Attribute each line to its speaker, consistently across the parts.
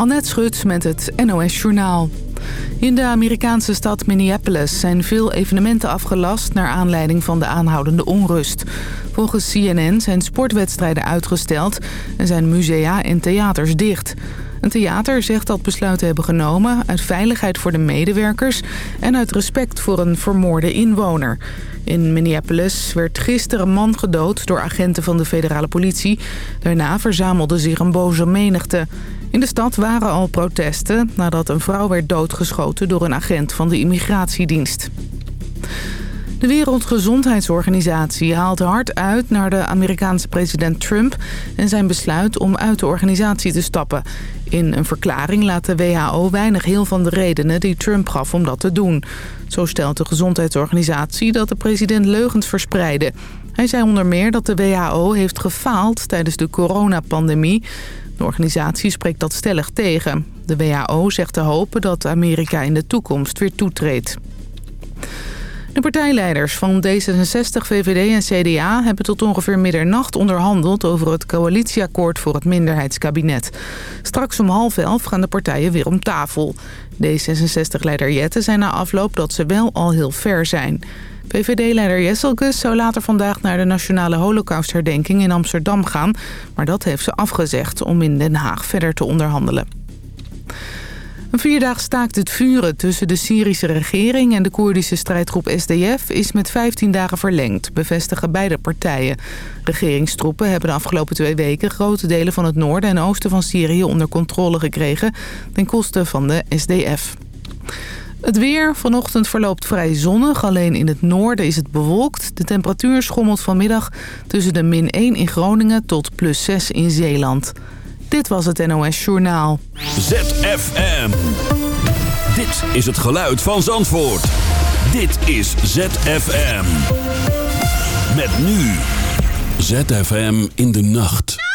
Speaker 1: Annette Schut met het NOS Journaal. In de Amerikaanse stad Minneapolis zijn veel evenementen afgelast... naar aanleiding van de aanhoudende onrust. Volgens CNN zijn sportwedstrijden uitgesteld... en zijn musea en theaters dicht. Een theater zegt dat besluit te hebben genomen... uit veiligheid voor de medewerkers... en uit respect voor een vermoorde inwoner. In Minneapolis werd gisteren een man gedood door agenten van de federale politie. Daarna verzamelde zich een boze menigte... In de stad waren al protesten nadat een vrouw werd doodgeschoten door een agent van de immigratiedienst. De Wereldgezondheidsorganisatie haalt hard uit naar de Amerikaanse president Trump... en zijn besluit om uit de organisatie te stappen. In een verklaring laat de WHO weinig heel van de redenen die Trump gaf om dat te doen. Zo stelt de gezondheidsorganisatie dat de president leugens verspreidde. Hij zei onder meer dat de WHO heeft gefaald tijdens de coronapandemie... De organisatie spreekt dat stellig tegen. De WHO zegt te hopen dat Amerika in de toekomst weer toetreedt. De partijleiders van D66, VVD en CDA hebben tot ongeveer middernacht onderhandeld over het coalitieakkoord voor het minderheidskabinet. Straks om half elf gaan de partijen weer om tafel. D66-leider Jette zei na afloop dat ze wel al heel ver zijn. PVD-leider Jesselgus zou later vandaag naar de Nationale Holocaustherdenking in Amsterdam gaan. Maar dat heeft ze afgezegd om in Den Haag verder te onderhandelen. Een vierdaag staakt het vuren tussen de Syrische regering en de Koerdische strijdgroep SDF is met 15 dagen verlengd, bevestigen beide partijen. Regeringstroepen hebben de afgelopen twee weken grote delen van het noorden en oosten van Syrië onder controle gekregen ten koste van de SDF. Het weer vanochtend verloopt vrij zonnig. Alleen in het noorden is het bewolkt. De temperatuur schommelt vanmiddag tussen de min 1 in Groningen tot plus 6 in Zeeland. Dit was het NOS Journaal.
Speaker 2: ZFM. Dit is het geluid van Zandvoort. Dit is ZFM. Met nu. ZFM in de nacht.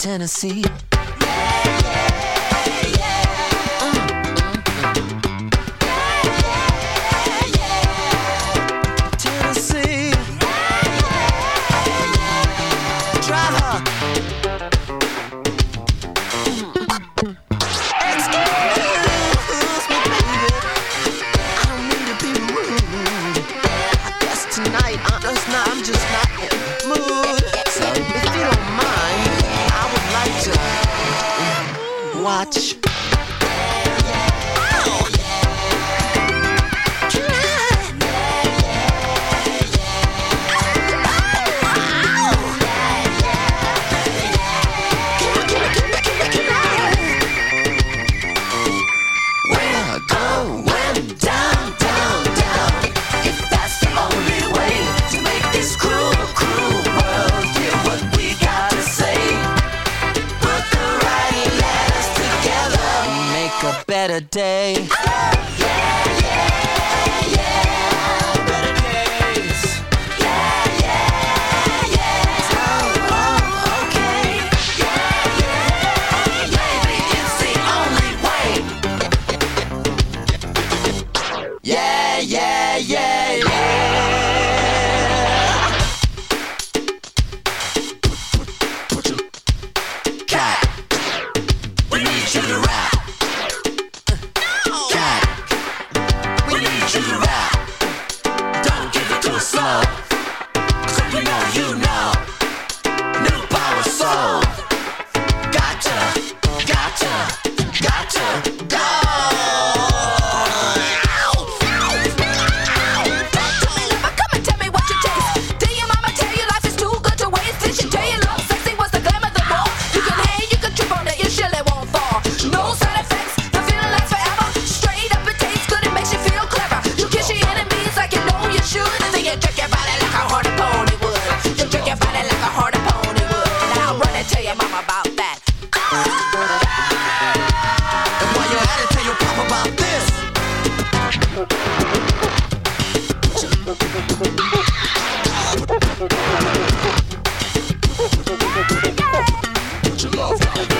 Speaker 3: Tennessee.
Speaker 4: House.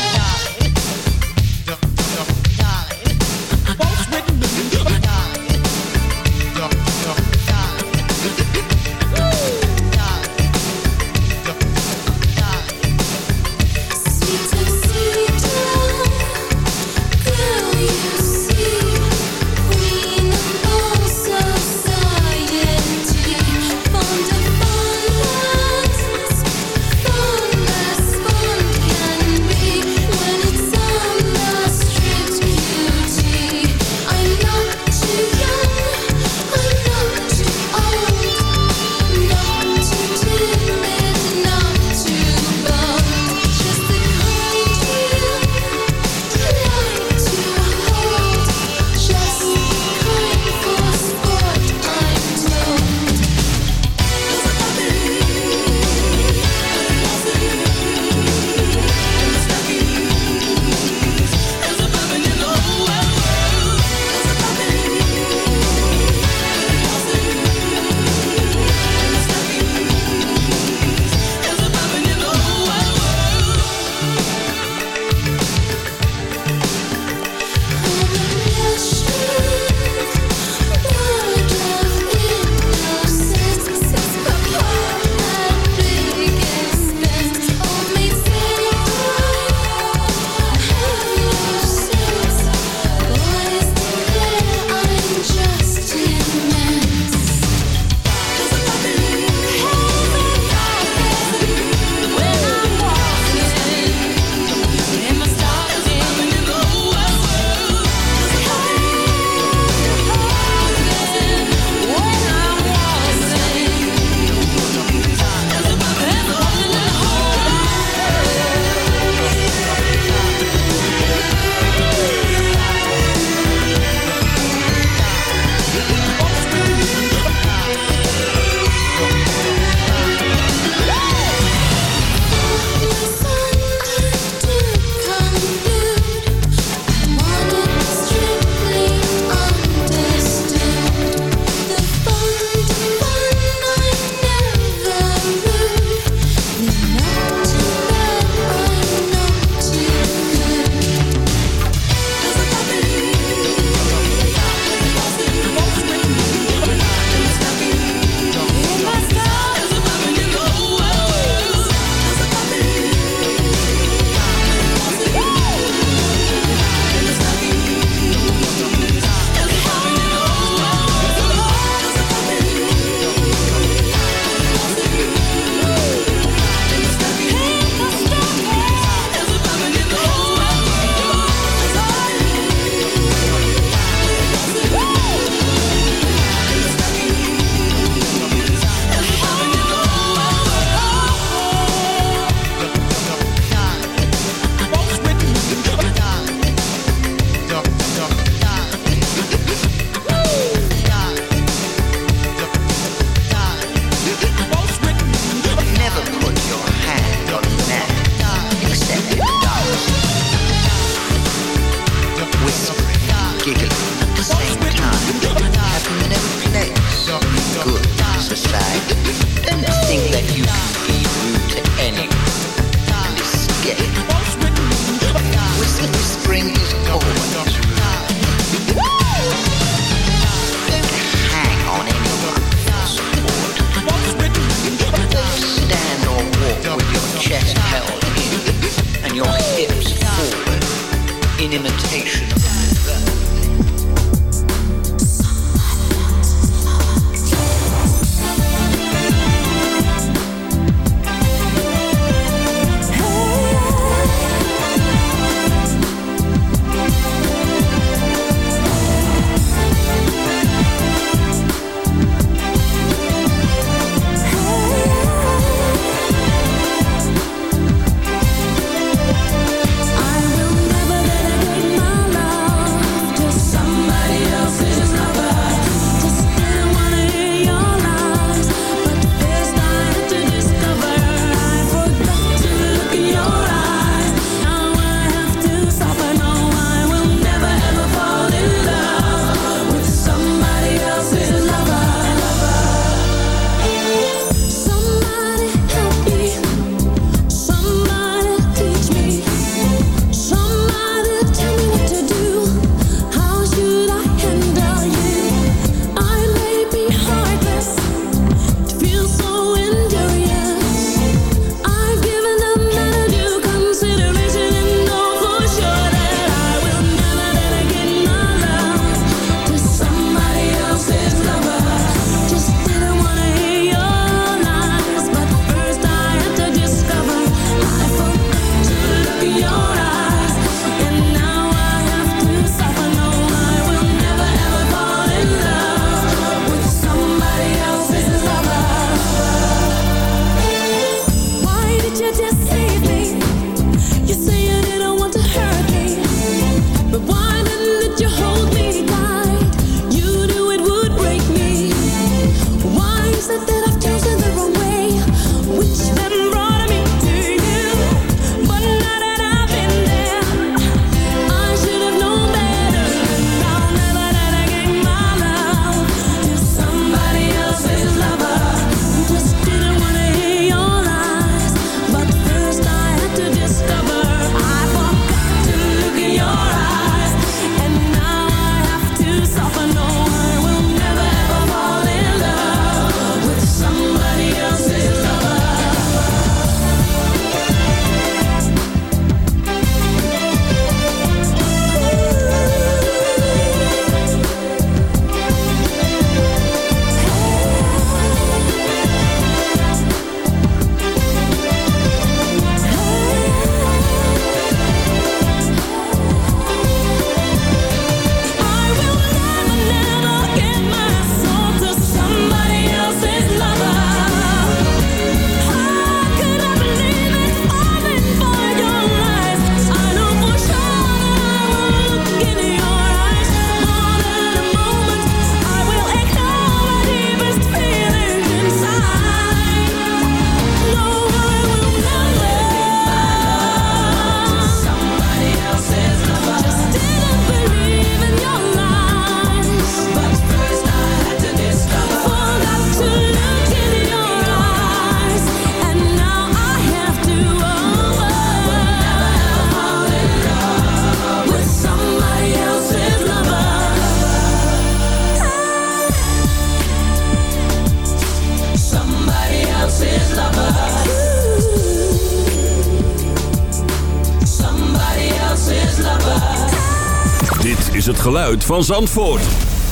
Speaker 5: geluid van Zandvoort.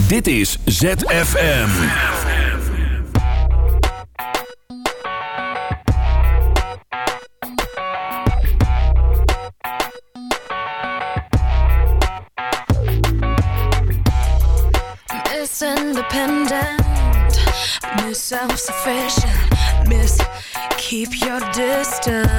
Speaker 5: Dit is ZFM.
Speaker 6: Miss independent, miss self-sufficient, miss keep your distance.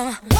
Speaker 7: down.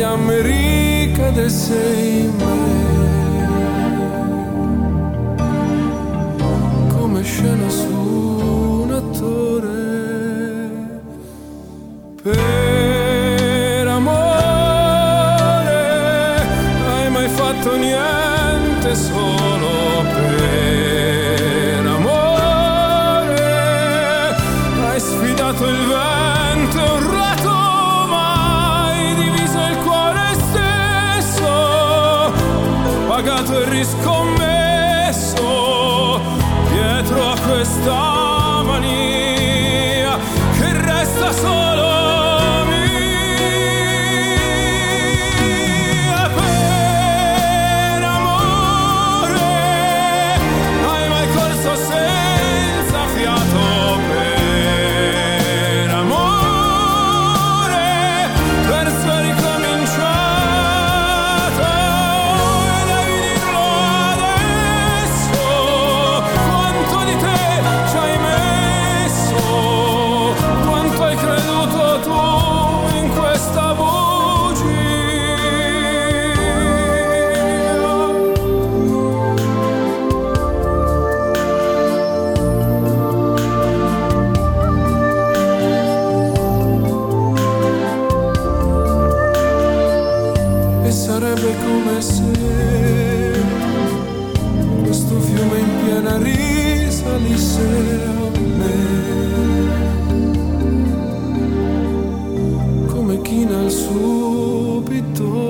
Speaker 8: Cielo in fiamme ricade súbito.